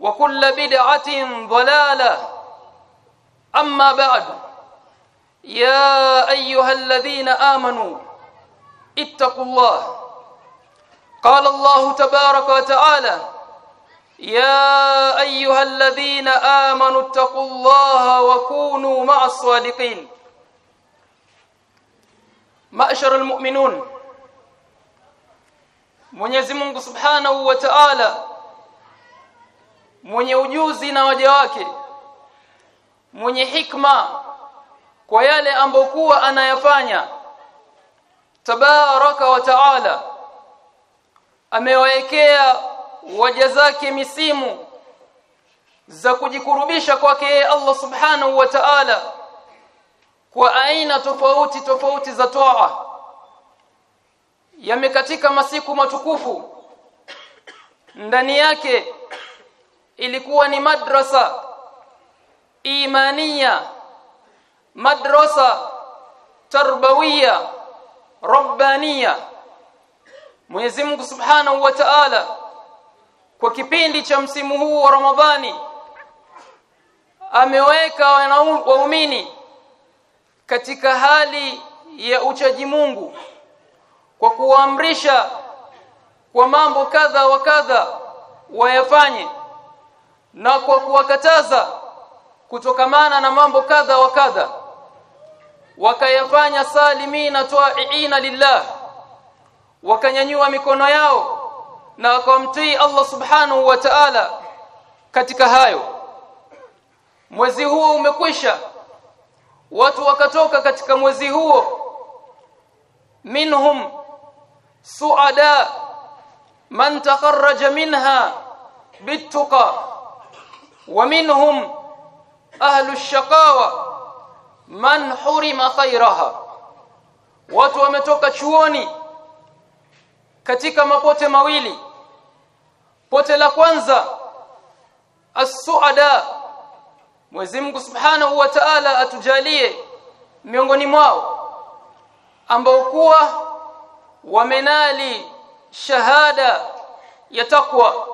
وكل بدعة ضلالة. أما بعد يا أيها الذين آمنوا اتقوا الله. قال الله تبارك وتعالى يا أيها الذين آمنوا اتقوا الله وكونوا مع الصادقين. معشر المؤمنون Mwenyezi Mungu wa Ta'ala mwenye ujuzi na waja wake mwenye hikma kwa yale ambokuwa anayafanya. Tabaraka wa Ta'ala amewaekea waja zake misimu za kujikurubisha kwake Allah subhanahu wa ta'ala kwa aina tofauti tofauti za toa. Yamekatika masiku matukufu ndani yake ilikuwa ni madrasa. Imania madrasa. Tarbawiya. Rabbania Mwenyezi Mungu Subhanahu wa Ta'ala kwa kipindi cha msimu huu wa Ramadhani ameweka waumini katika hali ya uchaji Mungu kwa kuamrisha kwa mambo kadha wa kadha wayafanye na kwa kuwakataza kutokamana na mambo kadha wa kadha wakayafanya salimina twaiina lillah wakanyanyua mikono yao na wakamtii Allah subhanahu wa ta'ala katika hayo. Mwezi huo umekwisha watu wakatoka katika mwezi huo. Minhum suada man takharraja minha bituqa minhum ahlu shaqawa man hurima khairaha watu wametoka chuoni katika mapote mawili. Pote la kwanza as-suada. Mwenyezi Mungu Subhanahu wa Ta'ala atujalie miongoni mwao ambao kuwa wamenali shahada ya takwa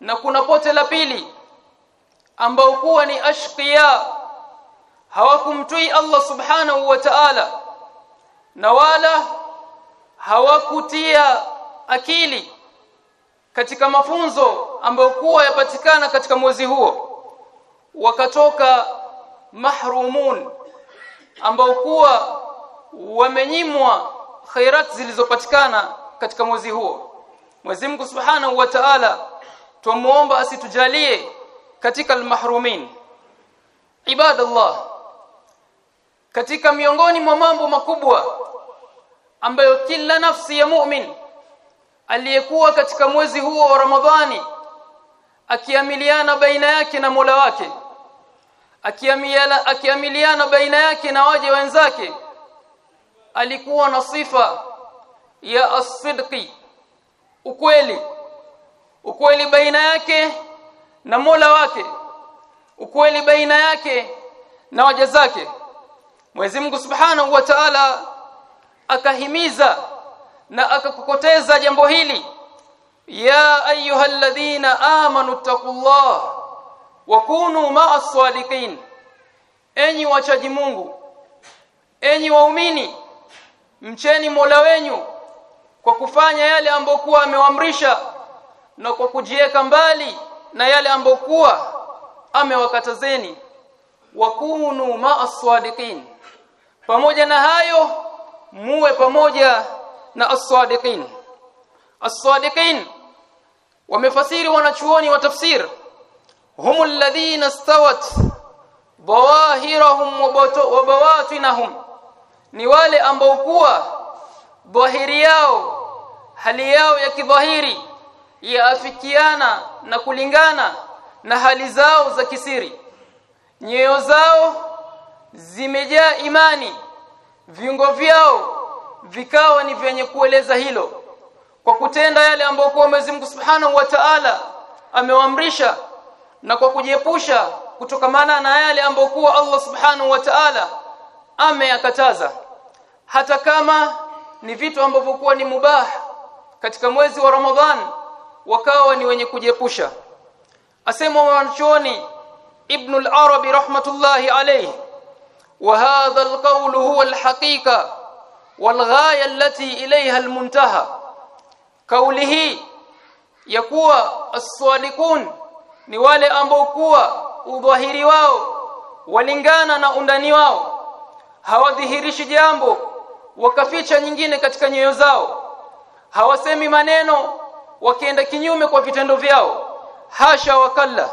na kuna pote la pili ambao kuwa ni ashqiya hawakumtii Allah Subhanahu wa Ta'ala na wala hawakutia akili katika mafunzo ambayo kuwa yapatikana katika mwezi huo. Wakatoka mahrumun ambao kuwa wamenyimwa khairat zilizopatikana katika mwezi huo. Mwenyezi Mungu Subhanahu wa Ta'ala tumuomba asitujalie katika almahrumin ibadallah katika miongoni mwa mambo makubwa ambayo kila nafsi ya mu'min aliyekuwa katika mwezi huo wa Ramadhani akiamiliana baina yake na Mola wake akiamiliana akiamiliana baina yake na waje wenzake alikuwa na sifa ya as-sidqi ukweli. Ukweli baina yake na Mola wake ukweli baina yake na waja zake. Mwenyezi Mungu Subhanahu wa Ta'ala akahimiza na akakokoteza jambo hili. Ya ayyuhalladhina amanu taqullah wa kunu ma'as sadiqin enyi wachaji Mungu enyi waumini mcheni Mola wenyu kwa kufanya yale ambayo kuwa na kwa kujieka mbali na yale ambokuwa amewakatazeni. Wakunu ma'as sadiqin pamoja na hayo muwe pamoja na as-sadiqin. As-sadiqin wamefasiri wanachuoni wa tafsir. Humul ladhina stawat bawahirahum wa bawatinahum. Ni wale ambao kuwa dhahiri yao hali yao ya kidhahiri yaafikiana na kulingana na hali zao za kisiri. Nyoyo zao zimejaa imani viungo vyao vikawa ni vyenye kueleza hilo. Kwa kutenda yale ambayo kwa Mwenyezi Mungu Subhanahu wa Ta'ala amewaamrisha na kwa kujiepusha kutokamana na yale ambayo kwa Allah Subhanahu wa Ta'ala ameyakataza. Hata kama ni vitu ambavyo kuwa ni mubah katika mwezi wa Ramadhan wakawa ni wenye kujepusha asema wanchoni ibn al-arabi rahmatullahi alayhi wa hadha al-qawl huwa al-haqiqa wal-ghaya allati ilayha al-muntaha. Kauli hii ya kuwa as-salikun ni wale ambao kuwa udhahiri wao walingana na undani wao hawadhihirishi jambo wakaficha nyingine katika nyoyo zao hawasemi maneno wakienda kinyume kwa vitendo vyao. Hasha wakalla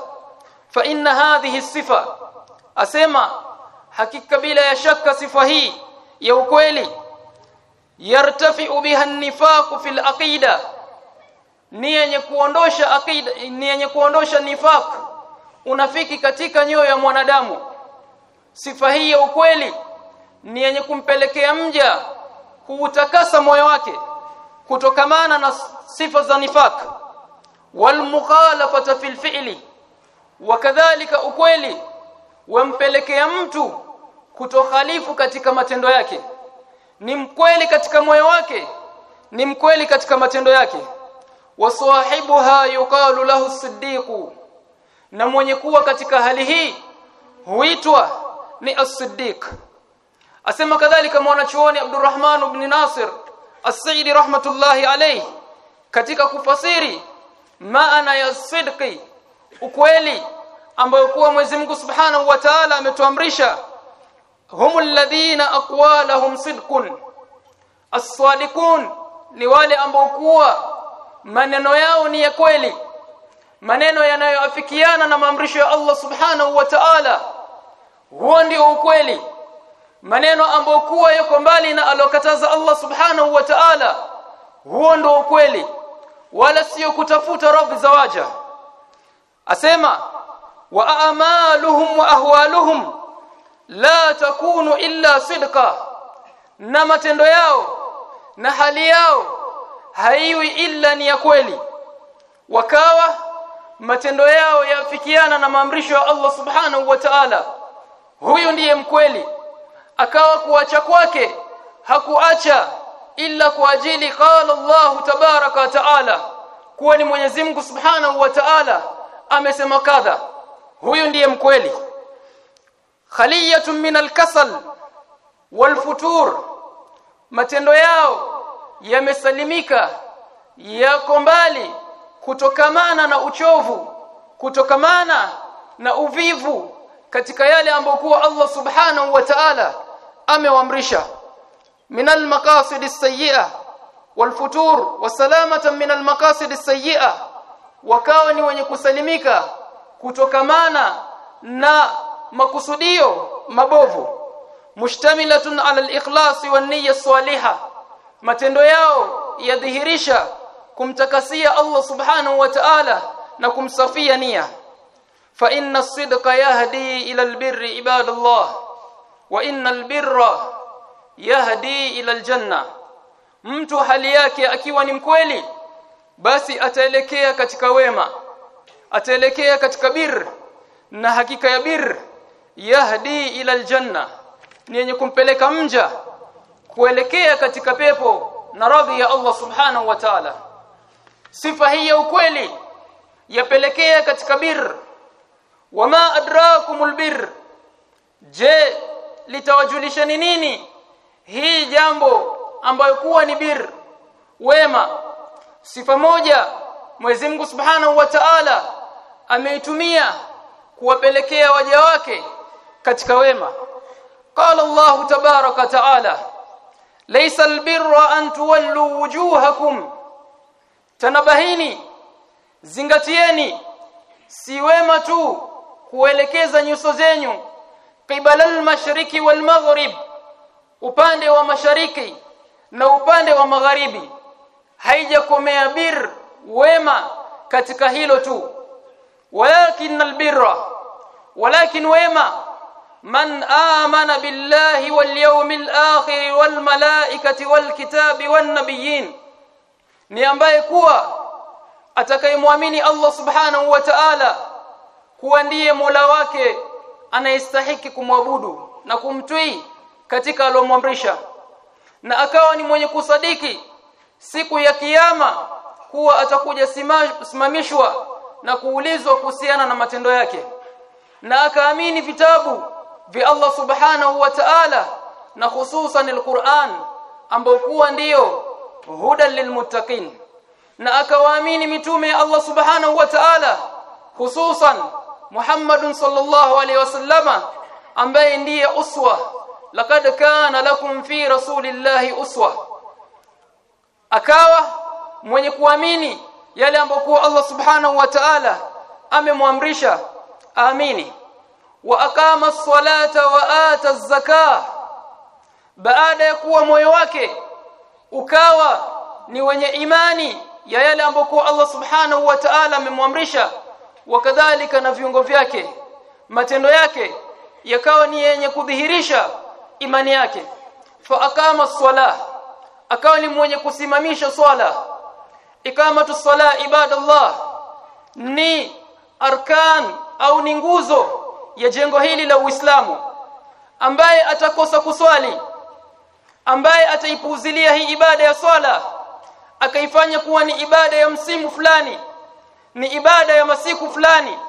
fa inna hadhihi sifa. Asema hakika bila ya shaka sifa hii ya ukweli. Yartafi'u biha an-nifaq fil aqida. Ni yenye kuondosha aqida ni yenye kuondosha nifaq. Unafiki katika nyoyo ya mwanadamu. Sifa hii ya ukweli ni yenye kumpelekea mja kuutakasa moyo wake kutokamana na sifa za nifaq. Wal mukhalafata fil fi'li. Wakadhalika ukweli. Wampelekea mtu kutokhalifu katika matendo yake. Ni mkweli katika moyo wake. Ni mkweli katika matendo yake. Wasahibuha yuqalu lahu siddiqu na mwenye kuwa katika hali hii huitwa ni as-siddiq. Asema kadhalika mwanachuoni Abdurrahman ibn Nasir as-Saidi rahmatullahi alayhi. Katika kufasiri maana ya sidqi ukweli ambayo kuwa Mwenyezi Mungu Subhanahu wa Ta'ala ametuamrisha. Humul ladhina aqwalahum sidqun. As-sadiqun ni wale ambao kuwa maneno yao ni ya kweli. Maneno yanayoafikiana na maamrisho ya Allah Subhanahu wa Ta'ala. Huo ndio ukweli maneno ambayo kuwa yako mbali na alokataza Allah Subhanahu wa Ta'ala huo ndio ukweli. Wala sio kutafuta radhi za waja. Asema wa a'maluhum wa ahwaluhum la takunu illa sidqa. Na matendo yao na hali yao haiwi illa ni ya kweli. Wakawa matendo yao yafikiana na maamrisho ya Allah subhanahu wa ta'ala. Huyu ndiye mkweli akawa kuacha kwake. Hakuacha ila kwa ajili qala Allahu tabaraka taala. Kuwa ni Mwenyezi Mungu subhanahu wa ta'ala amesema kadha. Huyu ndiye mkweli. Khaliyatun min alkasal walfutur matendo yao yamesalimika yako mbali kutokamana na uchovu kutokamana na uvivu katika yale ambayo Allah subhanahu wa ta'ala amewaamrisha. Minal maqasid as-sayyi'ah wal-futur wa salamatan min al-maqasid as-sayyi'ah wakawa ni wenye kusalimika kutokamana na makusudio mabovu. Mushtamilatun ala al-ikhlas wan niyya salihah matendo yao yadhihirisha kumtakasia Allah subhanahu wa ta'ala na kumsafia nia. Fa inna as-sidqa yahdi ila al-birri ibadallah wa inna al-birra yahdi ila al-janna. Mtu hali yake akiwa ni mkweli basi ataelekea katika wema ataelekea katika bir na hakika ya bir yahdi ila aljanna. Ni yenye kumpeleka mja kuelekea katika pepo na radhi ya Allah subhanahu wa ta'ala. Sifa hii ya ukweli yapelekea katika bir. Wama adrakumul bir? Je litawajulisha ni nini? Hii jambo ambayo kuwa ni bir wema sifa moja Mwenyezi Mungu Subhanahu wa Ta'ala ameitumia kuwapelekea waja wake katika wema. Qala Allah tabaraka ta'ala laysa albirra an tuwallu wujuhakum. Tanabahini zingatieni si wema tu kuelekeza nyuso zenyu qibala al-mashriqi wal-maghrib. Upande wa mashariki na upande wa magharibi. Haijakomea bir wema katika hilo tu. Walakin albirra. Walakin wema. Man amana billahi wal yawmil akhir wal malaikati wal kitabi wan nabiyyin ni ambaye kuwa atakayemwamini Allah subhanahu wa ta'ala kuwa ndiye Mola wake anayestahiki kumwabudu na kumtwii katika alomwamrisha. Na akawa ni mwenye kusadiki siku ya kiyama kuwa atakuja simamishwa na kuulizwa kuhusiana na matendo yake. Na akaamini vitabu vya Allah subhanahu wa ta'ala na hususan alquran ambao kuwa ndiyo hudan lilmuttaqin. Na akawaamini mitume ya Allah subhanahu wa ta'ala hususan Muhammadun sallallahu alaihi wasallama ambaye ndiye uswa. Laqad kana lakum fi rasulillahi uswa. Akawa mwenye kuamini yale ambayo Allah subhanahu wa ta'ala amemwamrisha amini wa aqama as-salata wa ata az-zakah. Baada ya kuwa moyo wake ukawa ni wenye imani ya yale ambayo Allah subhanahu wa ta'ala amemwamrisha wakadhalika na viungo vyake. Matendo yake yakawa ni yenye kudhihirisha imani yake. Fa aqama as-salah akawa ni mwenye kusimamisha swala. Ikamatu sala ibadallah ni arkan au ni nguzo ya jengo hili la Uislamu ambaye atakosa kuswali ambaye ataipuuzilia hii ibada ya swala akaifanya kuwa ni ibada ya msimu fulani ni ibada ya masiku fulani.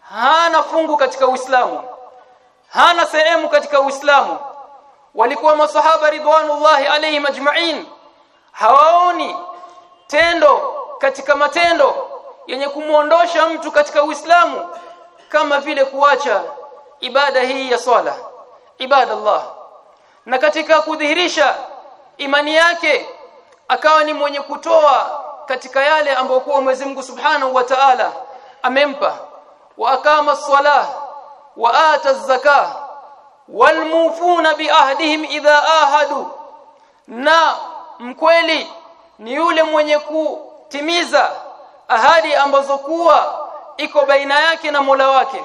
Hana fungu katika Uislamu. Hana sehemu katika Uislamu. Walikuwa masahaba ridwanullahi alayhim ajma'in hawaoni tendo katika matendo yenye kumuondosha mtu katika Uislamu kama vile kuacha ibada hii ya swala. Ibada Allah na katika kudhihirisha imani yake akawa ni mwenye kutoa katika yale ambayo kwa Mwenyezi Mungu Subhanahu wa Ta'ala amempa. Wa akama as-salah wa ata az-zakah walmufuna biahdihim idha ahadu. Na mkweli ni yule mwenye kutimiza ahadi ambazo kuwa iko baina yake na Mola wake.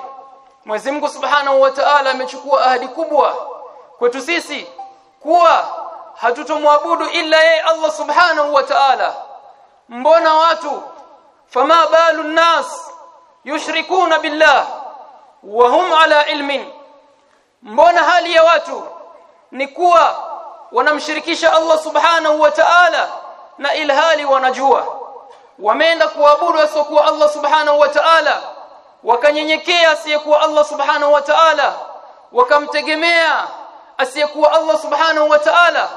Mwenyezi Mungu Subhanahu wa Ta'ala amechukua ahadi kubwa kwetu sisi kuwa hatutomwabudu ila yeye Allah Subhanahu wa Ta'ala mbona watu? Fama balu nnas yushrikuna billah wa hum ala ilmin. Mbona hali ya watu ni kuwa wanamshirikisha Allah subhanahu wa ta'ala na ilhali wanajua? Wameenda kuabudu asiokuwa Allah subhanahu wa ta'ala wakanyenyekea asiyekuwa Allah subhanahu wa ta'ala wakamtegemea asiyekuwa Allah subhanahu wa ta'ala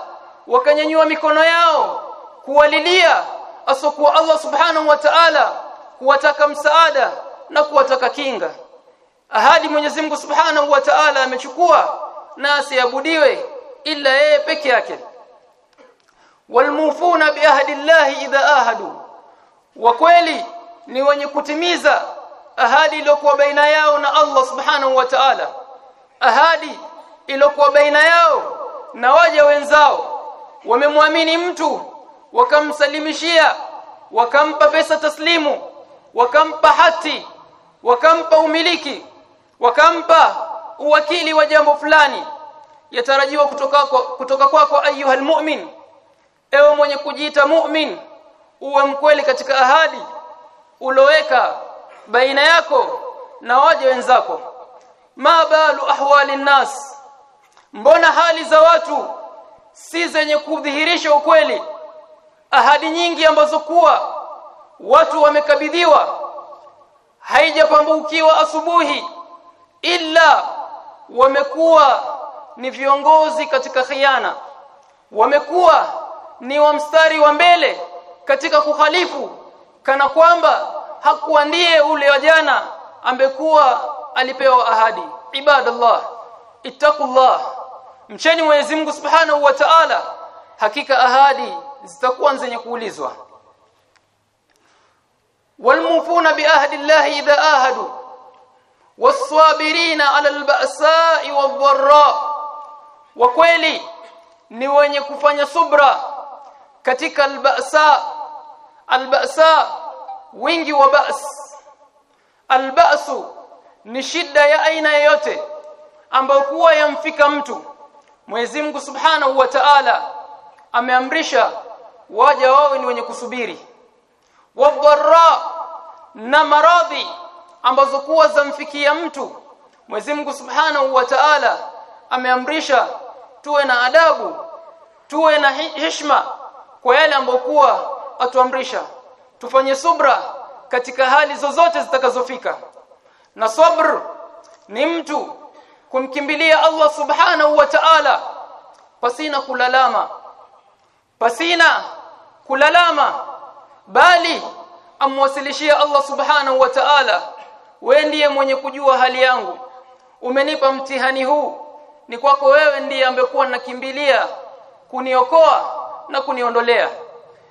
wakanyanyua mikono yao kuwalilia asiokuwa Allah subhanahu wa ta'ala kuwataka msaada na kuwataka kinga. Ahadi Mwenyezi Mungu Subhanahu wa Ta'ala amechukua na asiabudiwe ila yeye peke yake. Walmufuna biahdi Allah idha ahadu. Wa kweli ni wenye kutimiza ahadi iliyokuwa baina yao na Allah Subhanahu wa Ta'ala. Ahadi iliyokuwa baina yao na waja wenzao. Wamemwamini mtu wakamsalimishia wakampa pesa taslimu wakampa hati wakampa umiliki wakampa uwakili wa jambo fulani. Yatarajiwa kutoka kwa, kutoka kwako kwa ayuha almu'min ewe mwenye kujiita mu'min uwe mkweli katika ahadi uloweka baina yako na waje wenzako. Ma balu ahwali nnas. Mbona hali za watu si zenye kudhihirisha ukweli ahadi nyingi ambazo kuwa watu wamekabidhiwa haijapambukiwa asubuhi ila wamekuwa ni viongozi katika khiana. Wamekuwa ni wa mstari wa mbele katika kukhalifu kana kwamba hakuwa ndiye ule wa jana ambekuwa alipewa ahadi. Ibadallah ittaqullah. Mcheni Mwenyezi Mungu Subhanahu wa Ta'ala hakika ahadi zitakuwa zenye kuulizwa. Walmufuna biahdi Allah idha ahadu wasabirina ala alba'sa'i wadh-dharra wa kweli ni wenye kufanya subra katika alba'sa alba'sa wingi wa ba's. Alba'su ni shida ya aina yoyote ambayo kuwa yamfika mtu Mwenyezi Mungu Subhanahu wa Ta'ala ameamrisha waja wao ni wenye kusubiri. Wadharra na maradhi ambazo kuwa zamfikia mtu. Mwenyezi Mungu Subhanahu wa Ta'ala ameamrisha tuwe na adabu tuwe na heshima kwa yale ambayo kuwa atuamrisha. Tufanye subra katika hali zozote zitakazofika. Na sabr ni mtu kumkimbilia Allah subhanahu wa ta'ala pasina kulalama pasina kulalama bali amwasilishia Allah subhanahu wa ta'ala. Wewe ndiye mwenye kujua hali yangu. Umenipa mtihani huu. Ni kwako wewe ndiye ambekuwa nakimbilia kuniokoa na kuniondolea.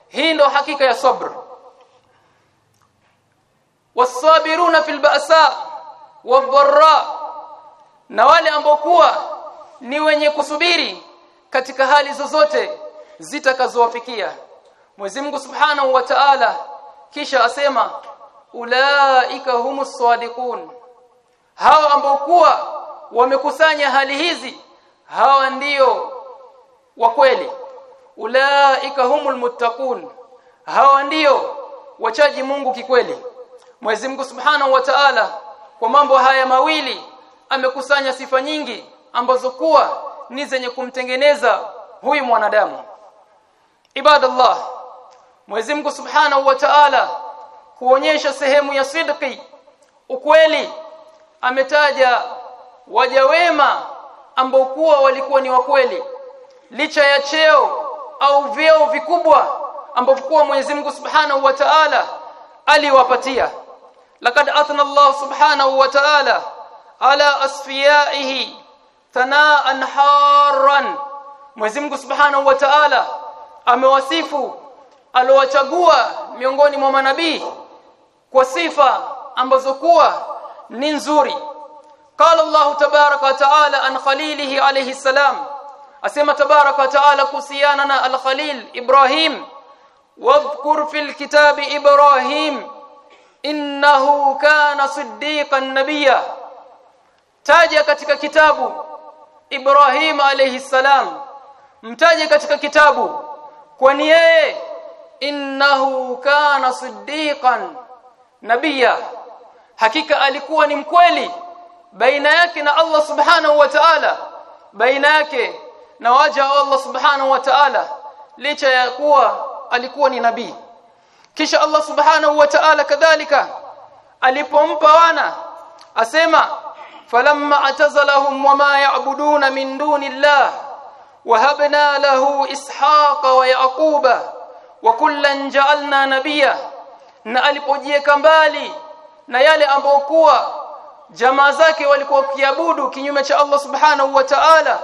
Hii ndo hakika ya sabr. Wasabiruna fil ba'sa wadh-dharra na wale ambokuwa ni wenye kusubiri katika hali zozote zitakazowafikia Mwenyezi Mungu Subhanahu wa Ta'ala kisha asema ulaika humus sadiqun. Hao ambao kuwa wamekusanya hali hizi hawa ndio wa kweli. Ulaika humul muttaqun. Hawa ndio wachaji Mungu kikweli. Mwenyezi Mungu Subhanahu wa Ta'ala kwa mambo haya mawili amekusanya sifa nyingi ambazo kuwa ni zenye kumtengeneza huyu mwanadamu. Ibadallah Mwenyezi Mungu Subhanahu wa Ta'ala kuonyesha sehemu ya sidqi. Ukweli ametaja waja wema ambao kuwa walikuwa ni wakweli licha ya cheo au vyeo vikubwa ambavyo kuwa Mwenyezi Mungu Subhanahu wa Ta'ala aliwapatia. Laqad athna Allah Subhanahu wa Ta'ala ala asfiyaihi thanaan harran. Mwenyezi Mungu Subhanahu wa Ta'ala amewasifu alowachagua miongoni mwa manabii kwa sifa ambazo kuwa ni nzuri. Qala allah tabaraka wa taala an khalilihi alayhi salam asema tabaraka wa taala kuhusiana na al-khalil ibrahim wadhkur fil kitabi ibrahim innahu kana siddiqan nabiyya. Taja katika kitabu ibrahim alayhi salam mtaje katika kitabu kwani yeye innahu kana siddiqan. Nabia hakika alikuwa ni mkweli baina yake na Allah subhanahu wa ta'ala baina yake na waja wa Allah subhanahu wa ta'ala licha ya kuwa alikuwa ni nabii. Kisha Allah subhanahu wa ta'ala kadhalika alipompa wana asema falamma atazalahum wama ya'buduna min duni Allah wahabna lahu ishaqa wa yaquba wa kullan ja'alna nabiyya na alipojieka mbali na yale ambayo kuwa jamaa zake walikuwa kiabudu kinyume cha Allah subhanahu wa ta'ala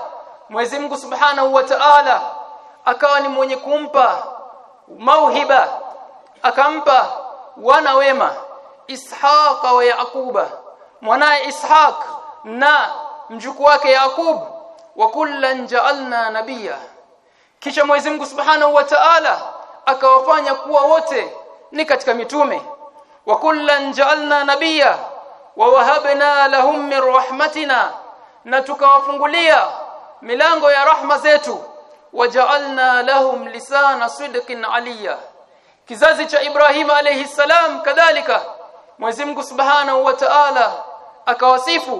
Mwenyezi Mungu subhanahu wa ta'ala akawa ni mwenye kumpa mauhiba akampa wana wema Ishaqa wa Yaquba mwanae Ishaq na mjukuu wake Yaqub wa kullan ja'alna nabiyya. Kisha Mwenyezi Mungu Subhanahu wa Ta'ala akawafanya kuwa wote ni katika mitume. Wa kullan ja'alna nabiyya wa wahabna lahum min rahmatina na tukawafungulia milango ya rahma zetu. Waja'alna lahum lisana sidqin aliya kizazi cha Ibrahim alayhi salam kadhalika. Mwenyezi Mungu Subhanahu wa Ta'ala akawasifu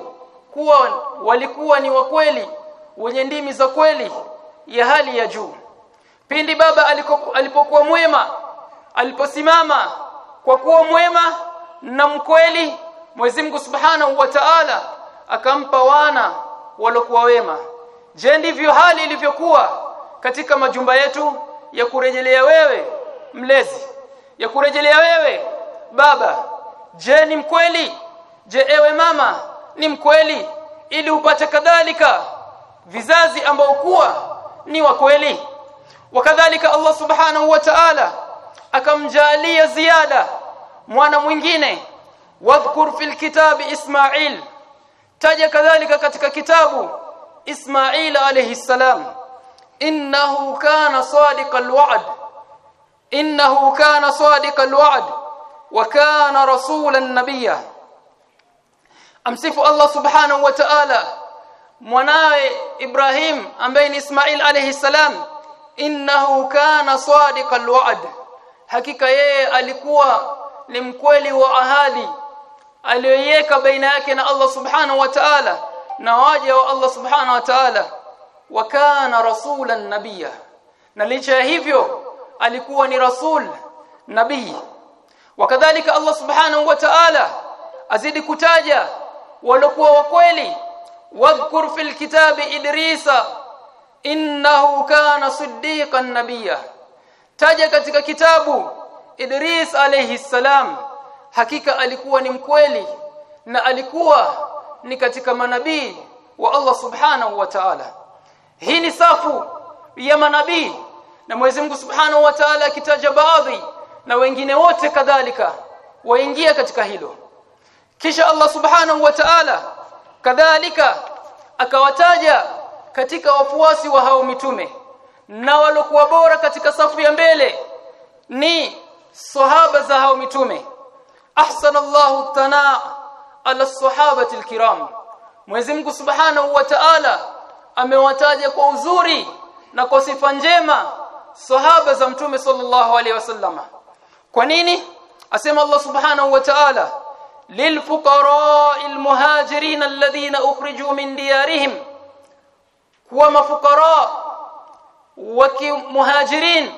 kuwa walikuwa ni wakweli wenye ndimi za kweli ya hali ya juu pindi baba alipokuwa mwema aliposimama kwa kuwa mwema na mkweli Mwenyezi Mungu Subhanahu wa Ta'ala akampa wana walokuwa wema. Je ndivyo hali ilivyokuwa katika majumba yetu ya kurejelea wewe mlezi? Ya kurejelea wewe baba. Je ni mkweli? Je ewe mama ni mkweli? Ili upate kadhalika vizazi ambao kuwa ni wa kweli wakadhalika Allah subhanahu wa ta'ala akamjalia ziada mwana mwingine wadhkur fil kitabi Ismail. Taja kadhalika katika kitabu Ismail alayhi salam. Innahu kana sadiqal wa'd. Innahu kana sadiqal wa'd. Wa kana rasulan nabiyya. Amsifu Allah subhanahu wa ta'ala mwanawe Ibrahim ambaye ni Ismail alayhi salam innahu kana sadiqal wa'd. Hakika yeye alikuwa ni mkweli wa ahadi aliyoiweka baina yake na Allah subhanahu wa ta'ala na waja wa Allah subhanahu wa ta'ala. Wa kana rasulan nabiyya. Na licha ya hivyo alikuwa ni rasul nabii. Wakadhalika Allah subhanahu wa ta'ala azidi kutaja walikuwa wa kweli. Wadhkur fil kitabi idrisa innahu kana siddiqan nabiyya. Taja katika kitabu Idris alayhi salam hakika alikuwa ni mkweli na alikuwa ni katika manabii wa Allah subhanahu wa ta'ala. Hii ni safu ya manabii na Mwenyezi Mungu subhanahu wa ta'ala akitaja baadhi na wengine wote kadhalika waingia katika hilo. Kisha Allah subhanahu wa ta'ala kadhalika akawataja katika wafuasi wa hao mitume. Na walokuwa bora katika safu ya mbele ni sahaba za hao mitume. Ahsana Allahu tana ala sahabati alkiram. Mwenyezi Mungu Subhanahu wa Ta'ala amewataja kwa uzuri na kwa sifa njema sahaba za mtume sallallahu alaihi wasallam. Kwa nini? Asema Allah Subhanahu wa Ta'ala lilfuqara'il almuhajirin alladhina ukhrijuu min diyarihim kuwa mafukara wa muhajirin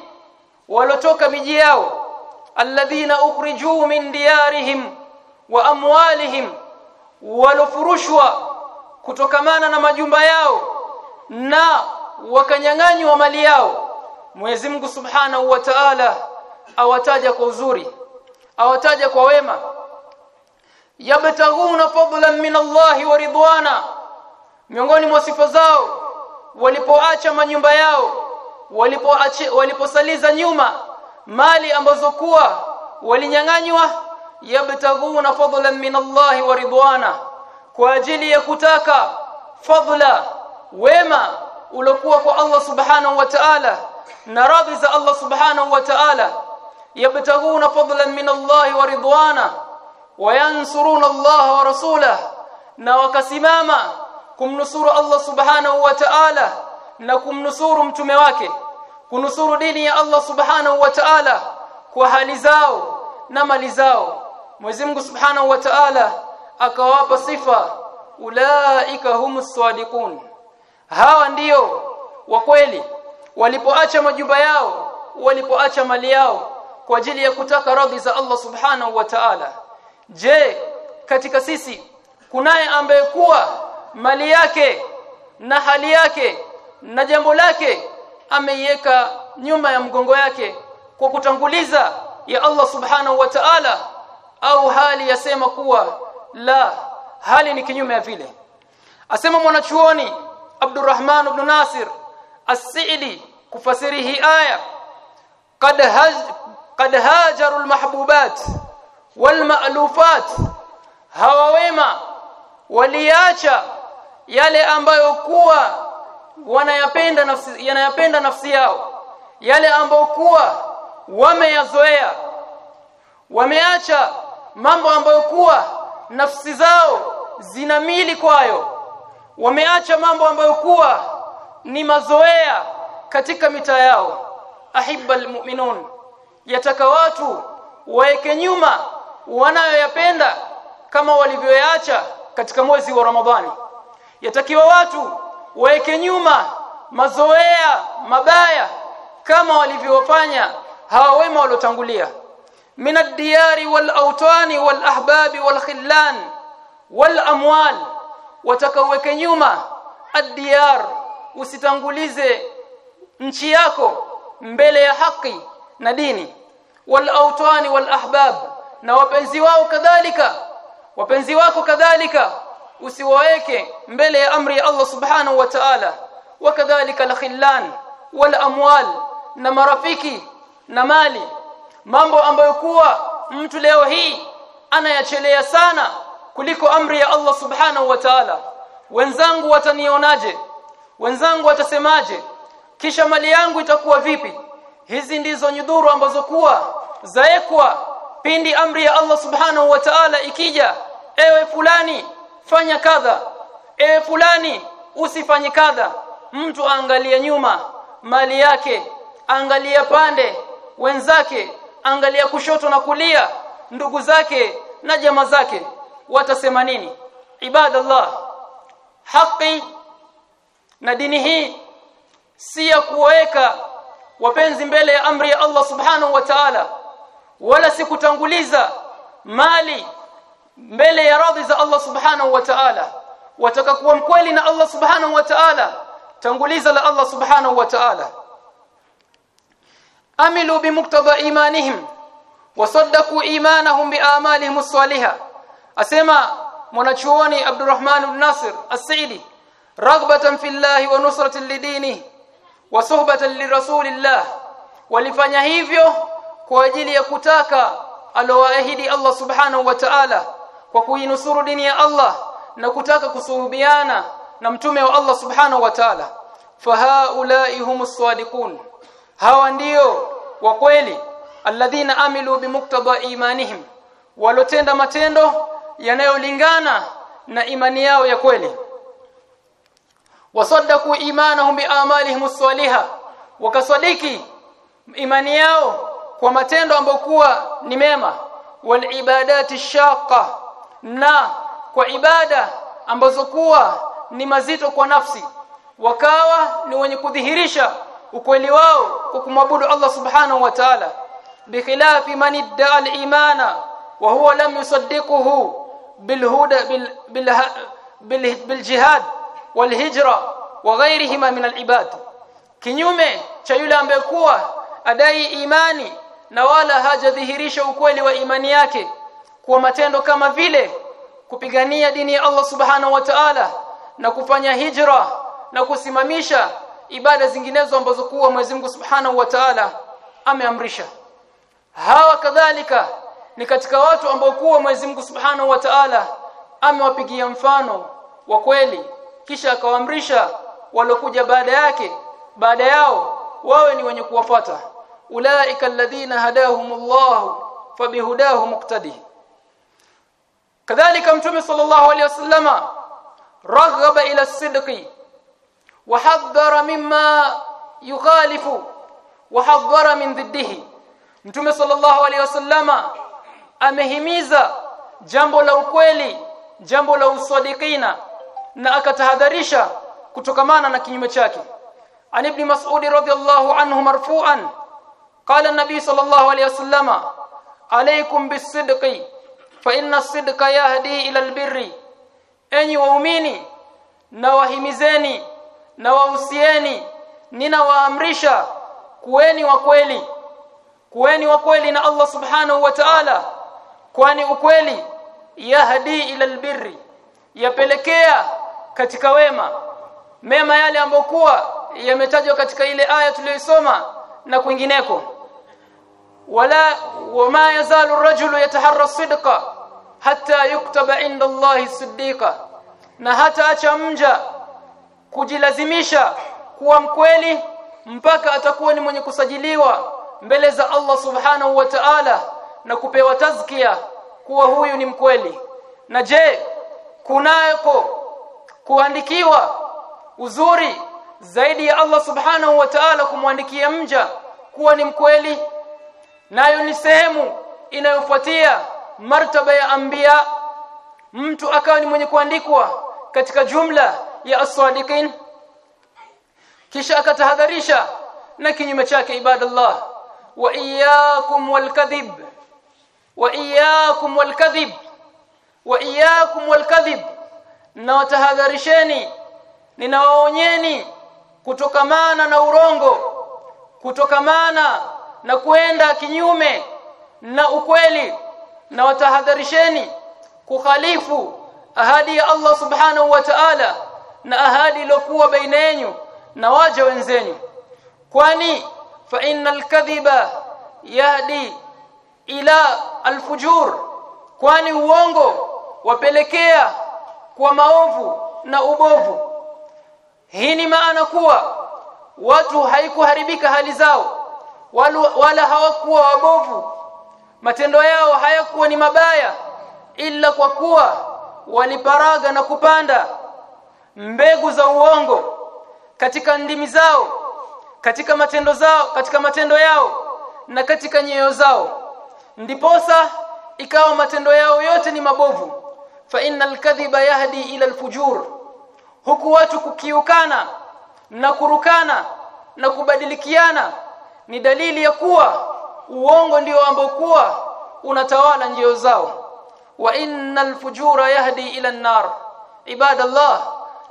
walotoka miji yao alladhina ukhriju min diyarihim wa amwalihim walofurushwa kutokamana na majumba yao na wakanyang'anywa mali yao. Mwenyezi Mungu Subhanahu wa Ta'ala awataja kwa uzuri awataja kwa wema. Yabtaghuna fadlan min Allah wa ridwana miongoni mwa sifa zao walipoacha manyumba yao walipoacha waliposaliza nyuma mali ambazo kuwa walinyang'anywa yabtaghuna fadlan min Allah wa ridwana kwa ajili ya kutaka fadla wema ulokuwa kwa Allah subhanahu wa ta'ala na radhi za Allah subhanahu wa ta'ala yabtaghuna fadlan min Allah wa ridwana wayansuruna Allah wa rasulahu na wakasimama kumnusuru Allah subhanahu wa ta'ala na kumnusuru mtume wake kunusuru dini ya Allah subhanahu wa ta'ala kwa hali zao na mali zao. Mwenyezi Mungu subhanahu wa ta'ala akawapa sifa ulaika humus sadiqun hawa ndiyo wa kweli walipoacha majumba yao walipoacha mali yao kwa ajili ya kutaka radhi za Allah subhanahu wa ta'ala. Je katika sisi kunaye ambaye kuwa mali yake na hali yake na jambo lake ameiweka nyuma ya mgongo yake kwa kutanguliza ya Allah subhanahu wa ta'ala au hali yasema kuwa la hali ni kinyume ya vile. Asema mwanachuoni Abdurrahman ibn Nasir As-Sa'idi kufasiri hii aya qad haj qad hajaru al-mahbubat wal ma'lufat hawa wema waliacha yale ambayo kuwa wanayapenda nafsi yanayapenda nafsi yao. Yale ambayo kuwa wameyazoea. Wameacha mambo ambayo kuwa nafsi zao zinamili kwayo. Wameacha mambo ambayo kuwa ni mazoea katika mitaa yao. Ahibbal mu'minun. Yataka watu waeke nyuma wanayoyapenda kama walivyoyaacha katika mwezi wa Ramadhani yatakiwa watu waeke nyuma mazoea mabaya kama walivyofanya hawa wema waliotangulia. Min ad-diyari wal awtani wal ahbabi wal khillan wal amwal watakaweke nyuma ad-diyar usitangulize nchi yako mbele ya haki na dini. Wal awtani wal ahbab na wapenzi wao kadhalika wapenzi wako kadhalika usiwaweke mbele ya amri ya Allah subhanahu wa ta'ala. Wakadhalika al-khillan wal amwal na marafiki na mali. Mambo ambayo kuwa mtu leo hii anayachelea sana kuliko amri ya Allah subhanahu wa ta'ala. Wenzangu watanionaje? Wenzangu watasemaje? Kisha mali yangu itakuwa vipi? Hizi ndizo nyudhuru ambazo kuwa zaekwa pindi amri ya Allah subhanahu wa ta'ala ikija ewe fulani fanya kadha. E fulani usifanye kadha. Mtu aangalia nyuma mali yake angalia pande wenzake angalia kushoto na kulia ndugu zake na jamaa zake. Watasema nini? Ibadallah haki na dini hii si ya kuweka wapenzi mbele ya amri ya Allah subhanahu wa ta'ala wala si kutanguliza mali mbele ya radhi za Allah subhanahu wa ta'ala. Wataka kuwa mkweli na Allah subhanahu wa ta'ala tanguliza la Allah subhanahu wa ta'ala. Amilu bimuktada imanihim wasaddaku imanahum biamalihim as-salihah asema mwanachuoni Abdurrahman ibn Nasir as-Sa'idi raghbatan fillahi wa nusratan lidini wa suhbatan lirasulillah walifanya hivyo kwa ajili ya kutaka alowaahidi Allah subhanahu wa ta'ala kwa kuinusuru dini ya Allah na kutaka kusuhubiana na mtume wa Allah subhanahu wa ta'ala. Fahaulai humus sadiqun. Hawa ndio wa kweli alladhina amilu bimuktada imanihim walotenda matendo yanayolingana na imani yao ya kweli. Wasaddaku imanahum biamalihim as-salihah wakasadiki imani yao kwa matendo ambayo kuwa ni mema. Wal ibadati shaqa na kwa ibada ambazo kuwa ni mazito kwa nafsi wakawa ni wenye kudhihirisha ukweli wao kwa kumwabudu Allah subhanahu wa ta'ala. Bikhilafi man idda al-imana wa huwa lam yusaddiquhu bilhuda bil, bil, biljihad bil jihad wal hijra wa ghayrihima min al-ibad. Kinyume cha yule ambaye kuwa adai imani na wala hajadhihirisha ukweli wa imani yake kwa matendo kama vile kupigania dini ya Allah subhanahu wa ta'ala na kufanya hijra na kusimamisha ibada zinginezo ambazo kuwa Mwenyezi Mungu Subhanahu wa Ta'ala ameamrisha. Hawa kadhalika ni katika watu ambao kuwa Mwenyezi Mungu Subhanahu wa Ta'ala amewapigia mfano wa kweli. Kisha akawaamrisha walokuja baada yake baada yao wawe ni wenye kuwafuata. Ulaika alladhina hadahumullahu fabihudahu muqtadi kadhalika mtume sallallahu alaihi wasallama raghaba ila sidqi wa hadhara mimma yukhalifu wa hadhara min dhiddihi. Mtume sallallahu alaihi wasallama amehimiza jambo la ukweli jambo la usadikina na akatahadharisha kutokamana na kinyume chake. An ibn mas'ud radhiyallahu anhu marfu'an qala an-nabi sallallahu alayhi wasallama alaykum bis-sidqi fa inna as-sidqa yahdi ila al-birri. Enyi waumini na wahimizeni na wahusieni ninawaamrisha kuweni wa kweli. Kuweni wa kweli na Allah subhanahu wa ta'ala. Kwani ukweli yahdi ila albirri. Yapelekea katika wema. Mema yale ambokuwa yametajwa katika ile aya tuliyosoma na kwingineko. Wala wama yazalu ar-rajulu yataharra sidqa hatta yuktaba inda Allah siddiqa na hata acha mja kujilazimisha kuwa mkweli mpaka atakuwa ni mwenye kusajiliwa mbele za Allah subhanahu wa ta'ala na kupewa tazkia kuwa huyu ni mkweli. Na je kunako kuandikiwa uzuri zaidi ya Allah subhanahu wa ta'ala kumwandikia mja kuwa ni mkweli? Nayo ni sehemu inayofuatia martaba ya anbiya mtu akawa ni mwenye kuandikwa katika jumla ya as-sadiqin kisha akatahadharisha na kinyume chake ibadallah wa iyyakum walkadhib wa iyyakum walkadhib wa iyyakum walkadhib na watahadharisheni ninawaonyeni kutokamana na urongo kutokamana na kwenda kinyume na ukweli na watahadharisheni kukhalifu ahadi ya Allah subhanahu wa ta'ala na ahadi iliyokuwa baina yenu na waja wenzenu kwani fa innal kadhiba yahdi ila alfujur kwani uongo wapelekea kwa maovu na ubovu. Hii ni maana kuwa watu haikuharibika hali zao wala hawakuwa wabovu matendo yao hayakuwa ni mabaya ila kwa kuwa waliparaga na kupanda mbegu za uongo katika ndimi zao katika matendo zao katika matendo yao na katika nyoyo zao. Ndiposa ikawa matendo yao yote ni mabovu. Fa innal kadhiba yahdi ila alfujur huku watu kukiukana na kurukana na kubadilikiana ni dalili ya kuwa uongo ndio ambokuwa unatawala njio zao. Wa innal fujura yahdi ila an-nar. Ibadallah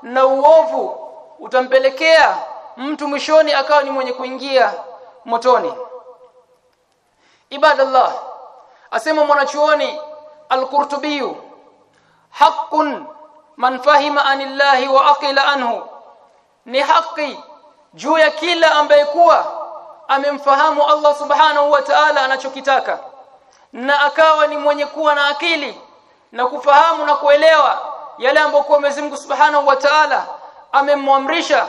na uovu utampelekea mtu mwishoni akawa ni mwenye kuingia motoni. Ibadallah asema mwanachuoni al-qurtubi haqqun man fahima anillahi wa aqila anhu. Ni haki juu ya kila ambaye kuwa amemfahamu Allah subhanahu wa ta'ala anachokitaka. Na akawa ni mwenye kuwa na akili na kufahamu na kuelewa yale ambayo Mwenyezi Mungu Subhanahu wa Ta'ala amemwamrisha.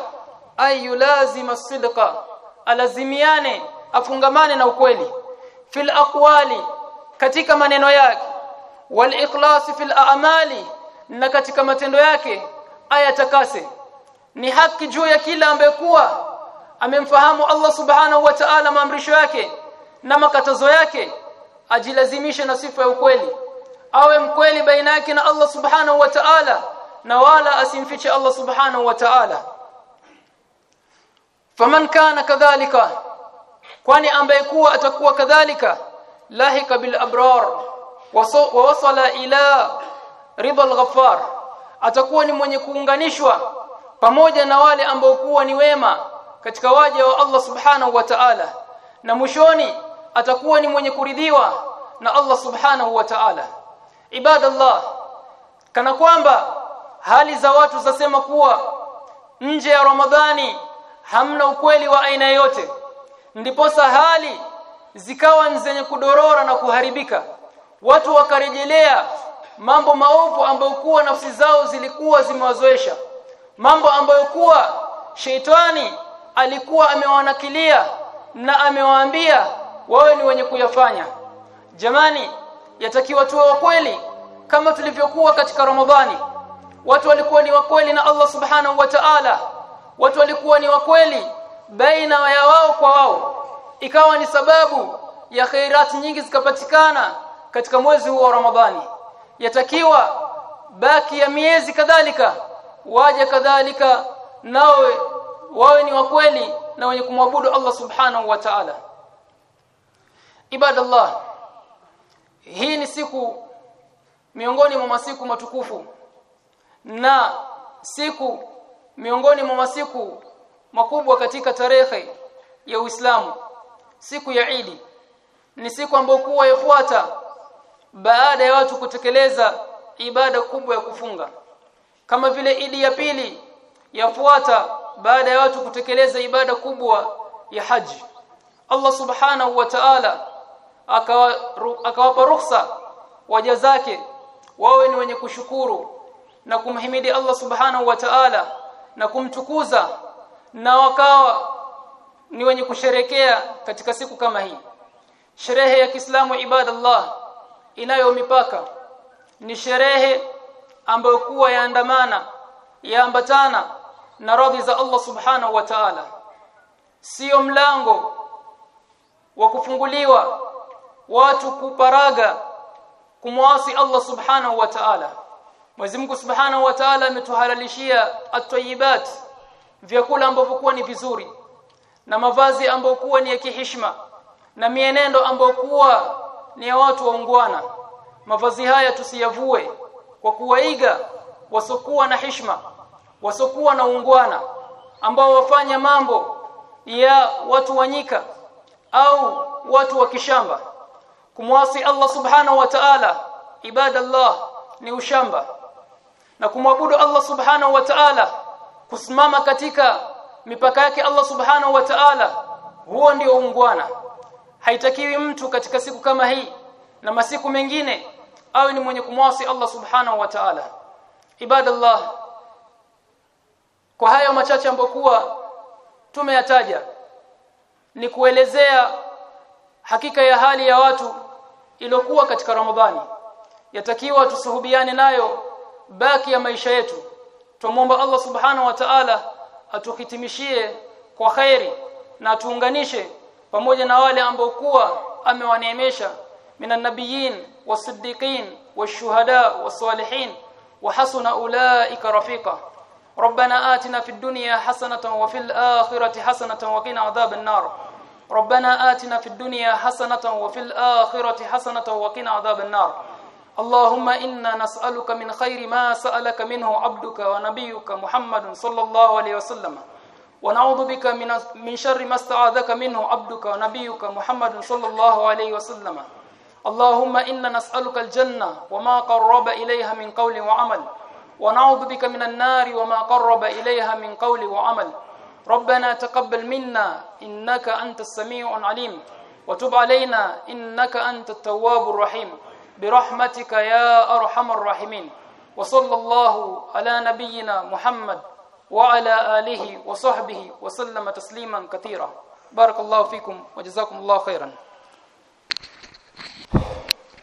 Ayu lazima sidqa alazimiane afungamane na ukweli. Fil aqwali katika maneno yake. Wal ikhlas fil a'mali na katika matendo yake. Ayatakase ni haki juu ya kila ambaye kuwa amemfahamu Allah subhanahu wa ta'ala maamrisho yake na makatazo yake ajilazimishe na sifa ya ukweli. Awe mkweli baina yake na Allah subhanahu wa ta'ala na wala asimfiche Allah subhanahu wa ta'ala. Faman kana kadhalika kwani ambaye kuwa atakuwa kadhalika? Lahika bil abrar wa wasala ila ridha al-ghaffar atakuwa ni mwenye kuunganishwa pamoja na wale ambao kuwa ni wema katika waja wa Allah subhanahu wa ta'ala na mwishoni atakuwa ni mwenye kuridhiwa na Allah subhanahu wa ta'ala. Ibadallah kana kwamba hali za watu zasema kuwa nje ya Ramadhani hamna ukweli wa aina yote ndiposa hali zikawa zenye kudorora na kuharibika. Watu wakarejelea mambo maovu ambayo kuwa nafsi zao zilikuwa zimewazoesha mambo ambayo kuwa sheitani alikuwa amewanakilia na amewaambia wawe ni wenye kuyafanya. Jamani yatakiwa tuwe wa kweli kama tulivyokuwa katika Ramadhani. Watu walikuwa ni wakweli na Allah subhanahu wa ta'ala. Watu walikuwa ni wakweli baina ya wao kwa wao. Ikawa ni sababu ya khairat nyingi zikapatikana katika mwezi huu wa Ramadhani. Yatakiwa baki ya miezi kadhalika waje kadhalika nawe wawe ni wakweli na wenye kumwabudu Allah subhanahu wa ta'ala. Ibadallah hii ni siku miongoni mwa masiku matukufu na siku miongoni mwa masiku makubwa katika tarehe ya Uislamu siku ya Idi ni siku ambayo kuwa yafuata baada ya watu kutekeleza ibada kubwa ya kufunga. Kama vile Idi ya pili yafuata baada ya watu kutekeleza ibada kubwa ya haji. Allah subhanahu wa ta'ala akawapa ruhusa waja zake wawe ni wenye kushukuru na kumhimidi Allah subhanahu wa ta'ala na kumtukuza na wakawa ni wenye kusherekea katika siku kama hii. Sherehe ya Kiislamu ibadallah inayo mipaka. Ni sherehe ambayo kuwa yaandamana yaambatana na radhi za Allah subhanahu wa ta'ala. Sio mlango wa kufunguliwa watu kuparaga kumwasi Allah subhanahu wa ta'ala. Mwenyezi Mungu subhanahu wa ta'ala ametuhalalishia at-tayyibat vyakula ambavyo kuwa ni vizuri na mavazi ambayo kuwa ni ya kiheshima na mienendo ambayo kuwa ni ya watu waungwana. Mavazi haya tusiyavue kwa kuwaiga wasokuwa na heshima wasokuwa na ungwana ambao wafanya mambo ya watu wanyika au watu wa kishamba. Kumwasi Allah subhanahu wa ta'ala ibadallah ni ushamba. Na kumwabudu Allah subhanahu wa ta'ala kusimama katika mipaka yake Allah subhanahu wa ta'ala huo ndio ungwana haitakiwi mtu katika siku kama hii na masiku mengine awe ni mwenye kumwasi Allah subhanahu wa ta'ala. Ibadallah kwa hayo machache ambayo kuwa tumeyataja ni kuelezea hakika ya hali ya watu iliyokuwa katika Ramadhani. Yatakiwa tusuhubiane nayo baki ya maisha yetu. Tumomba Allah subhanahu wa ta'ala atuhitimishie kwa khairi na tuunganishe pamoja na wale ambao kuwa amewaneemesha minan nabiyyin wasiddiqin washuhada wasalihin wa hasuna ulaika rafiqa ربنا آتنا في الدنيا حسنة وفي الآخرة حسنة وقنا عذاب النار. ربنا آتنا في الدنيا حسنة وفي الآخرة حسنة وقنا عذاب النار. اللهم إنا نسألك من خير ما سألك منه عبدك ونبيك محمد صلى الله عليه وسلم. ونعوذ بك من من شر ما استعاذك منه عبدك ونبيك محمد صلى الله عليه وسلم. اللهم إنا نسألك الجنة وما قرب إليها من قول وعمل. ونعوذ بك من النار وما قرب إليها من قول وعمل. ربنا تقبل منا إنك أنت السميع العليم. وتب علينا إنك أنت التواب الرحيم. برحمتك يا أرحم الراحمين. وصلى الله على نبينا محمد وعلى آله وصحبه وسلم تسليما كثيرا. بارك الله فيكم وجزاكم الله خيرا.